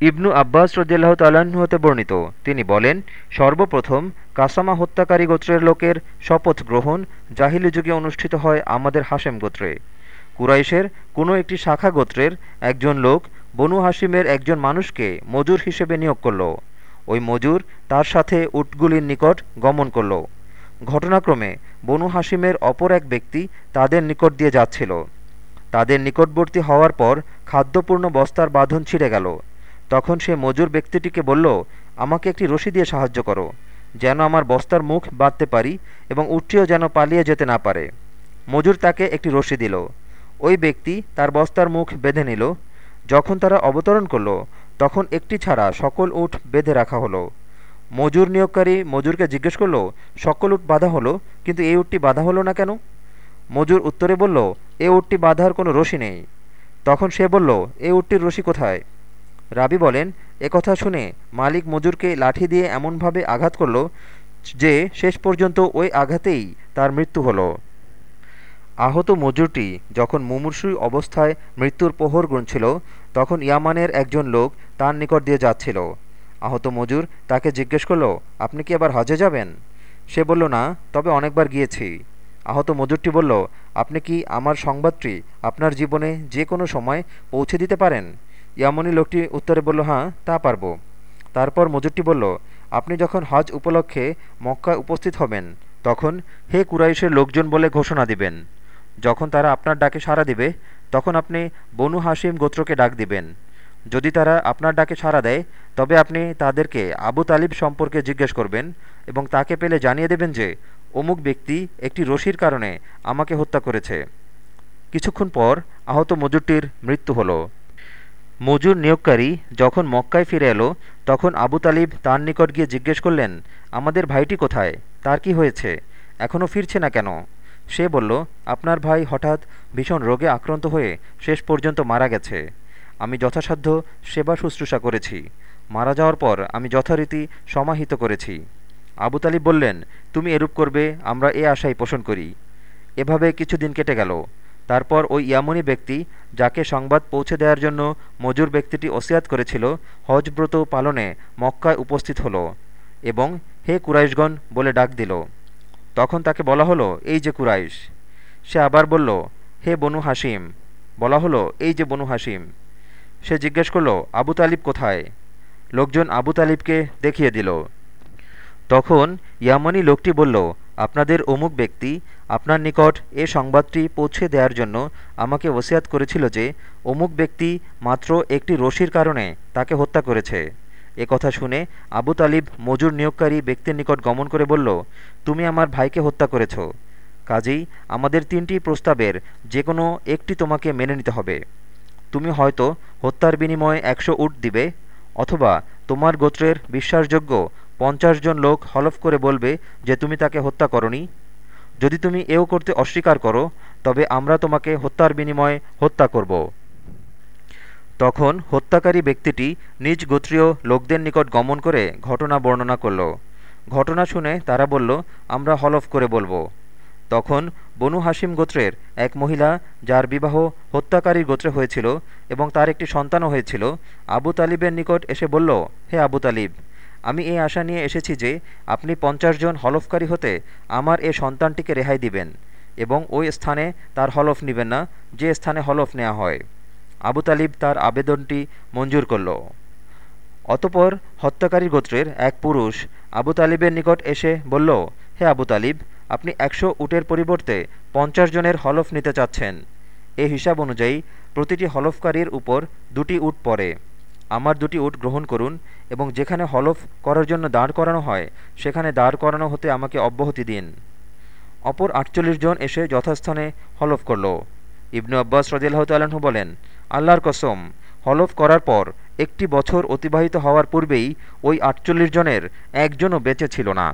ইবনু আব্বাস রদিয়াল্লাহ তাল্লাহ্ন হতে বর্ণিত। তিনি বলেন, সর্বপ্রথম কাসামা হত্যাকারী গোত্রের লোকের শপথ গ্রহণ জাহিলি যুগে অনুষ্ঠিত হয় আমাদের হাশেম গোত্রে। কুরাইশের কোনো একটি শাখা গোত্রের একজন লোক বনু হাসিমের একজন মানুষকে মজুর হিসেবে নিয়োগ করল। ওই মজুর তার সাথে উটগুলির নিকট গমন করল। ঘটনাক্রমে বনু হাসিমের অপর এক ব্যক্তি তাদের নিকট দিয়ে যাচ্ছিল। তাদের নিকটবর্তী হওয়ার পর খাদ্যপূর্ণ বস্তার বাঁধন ছিঁড়ে গেল। তখন সে মজুর ব্যক্তিটিকে বলল, আমাকে একটি রশি দিয়ে সাহায্য করো, যেন আমার বস্তার মুখ বাঁধতে পারি এবং উটটিও যেন পালিয়ে যেতে না পারে। মজুর তাকে একটি রশি দিল। ওই ব্যক্তি তার বস্তার মুখ বেঁধে নিল। যখন তারা অবতরণ করল, তখন একটি ছাড়া সকল উট বেঁধে রাখা হলো। মজুর নিয়োগকারী মজুরকে জিজ্ঞেস করল, সকল উট বাধা হলো, কিন্তু এই উটটি বাধা হলো না কেন? মজুর উত্তরে বলল, এ উটটি বাঁধার কোনো রশি নেই। তখন সে বলল, এ উটটির রশি কোথায়? রাবি বলেন একথা শুনে মালিক মজুরকে লাঠি দিয়ে এমনভাবে আঘাত করল যে শেষ পর্যন্ত ওই আঘাতেই তার মৃত্যু হলো। আহত মজুরটি যখন মুমূর্ষু অবস্থায় মৃত্যুর প্রহর গুনছিল, তখন ইয়ামানের একজন লোক তার নিকট দিয়ে যাচ্ছিল। আহত মজুর তাকে জিজ্ঞেস করল, আপনি কি আবার হজে যাবেন? সে বলল, না, তবে অনেকবার গিয়েছি। আহত মজুরটি বলল, আপনি কি আমার সংবাদটি আপনার জীবনে যে কোনো সময় পৌঁছে দিতে পারেন? ইয়ামনি লোকটি উত্তরে বলল হ্যাঁ তা পারব। তারপর মজুরটি বলল, আপনি যখন হজ উপলক্ষে মক্কায় উপস্থিত হবেন, তখন হে কুরাইশের লোকজন বলে ঘোষণা দিবেন। যখন তারা আপনার ডাকে সাড়া দিবে, তখন আপনি বনু হাসিম গোত্রকে ডাক দিবেন। যদি তারা আপনার ডাকে সাড়া দেয়, তবে আপনি তাদেরকে আবু তালিব সম্পর্কে জিজ্ঞেস করবেন এবং তাকে পেলে জানিয়ে দেবেন যে, অমুক ব্যক্তি একটি রশির কারণে আমাকে হত্যা করেছে। কিছুক্ষণ পর আহত মজুরটির মৃত্যু হলো। মজুর নিয়োগকারী যখন মক্কায় ফিরে এলো, তখন আবু তালিব তার নিকট গিয়ে জিজ্ঞেস করলেন, আমাদের ভাইটি কোথায়? তার কি হয়েছে? এখনও ফিরছে না কেন? সে বলল, আপনার ভাই হঠাৎ ভীষণ রোগে আক্রান্ত হয়ে শেষ পর্যন্ত মারা গেছে। আমি যথাসাধ্য সেবা শুশ্রূষা করেছি। মারা যাওয়ার পর আমি যথারীতি সমাহিত করেছি। আবু তালিব বললেন, তুমি এরূপ করবে, আমরা এ আশাই পোষণ করি। এভাবে কিছুদিন কেটে গেল। তারপর ওই ইয়ামনি ব্যক্তি যাকে সংবাদ পৌঁছে দেওয়ার জন্য মজুর ব্যক্তিটি ওসিয়াত করেছিল হজব্রত পালনে মক্কায় উপস্থিত হলো এবং হে কুরাইশগণ বলে ডাক দিল। তখন তাকে বলা হলো, এই যে কুরাইশ। সে আবার বলল, হে বনু হাসিম বলা হলো, এই যে বনু হাসিম সে জিজ্ঞেস করল, আবু তালিব কোথায়? লোকজন আবু তালিবকে দেখিয়ে দিল। তখন ইয়ামনি লোকটি বলল, আপনাদের অমুক ব্যক্তি আপনার নিকট এ সংবাদটি পৌঁছে দেওয়ার জন্য আমাকে ওসিয়াত করেছিল যে অমুক ব্যক্তি মাত্র একটি রশির কারণে তাকে হত্যা করেছে। এ কথা শুনে আবু তালিব মজুর নিয়োগকারী ব্যক্তির নিকট গমন করে বলল, তুমি আমার ভাইকে হত্যা করেছ। কাজেই আমাদের তিনটি প্রস্তাবের যে কোনো একটি তোমাকে মেনে নিতে হবে। তুমি হয়তো হত্যার বিনিময়ে একশো উট দিবে, অথবা তোমার গোত্রের বিশ্বাসযোগ্য পঞ্চাশ জন লোক হলফ করে বলবে যে তুমি তাকে হত্যা করনি। যদি তুমি এও করতে অস্বীকার করো, তবে আমরা তোমাকে হত্যার বিনিময়ে হত্যা করব। তখন হত্যাকারী ব্যক্তিটি নিজ গোত্রীয় লোকদের নিকট গমন করে ঘটনা বর্ণনা করল। ঘটনা শুনে তারা বলল, আমরা হলফ করে বলব। তখন বনু হাসিম গোত্রের এক মহিলা, যার বিবাহ হত্যাকারীর গোত্রে হয়েছিল এবং তার একটি সন্তানও হয়েছিল, আবু তালিবের নিকট এসে বলল, হে আবু তালিব আমি এই আশা নিয়ে এসেছি যে আপনি পঞ্চাশ জন হলফকারী হতে আমার এ সন্তানটিকে রেহাই দিবেন এবং ওই স্থানে তার হলফ নেবেন না, যে স্থানে হলফ নেওয়া হয়। আবু তালিব তার আবেদনটি মঞ্জুর করল। অতপর হত্যাকারী গোত্রের এক পুরুষ আবু তালিবের নিকট এসে বলল, হে আবু তালিব, আপনি একশো উটের পরিবর্তে পঞ্চাশ জনের হলফ নিতে চাচ্ছেন। এ হিসাব অনুযায়ী প্রতিটি হলফকারীর উপর দুটি উট পড়ে। আমার দুটি উট গ্রহণ করুন এবং যেখানে হলফ করার জন্য দাঁড় করানো হয়, সেখানে দাঁড় করানো হতে আমাকে অব্যাহতি দিন। অপর আটচল্লিশ জন এসে যথাস্থানে হলফ করল। ইবনু আব্বাস রদিল্লাহ তাল্লাহ্ন বলেন, আল্লাহর কসম, হলফ করার পর একটি বছর অতিবাহিত হওয়ার পূর্বেই ওই আটচল্লিশ জনের একজনও বেঁচে ছিল না।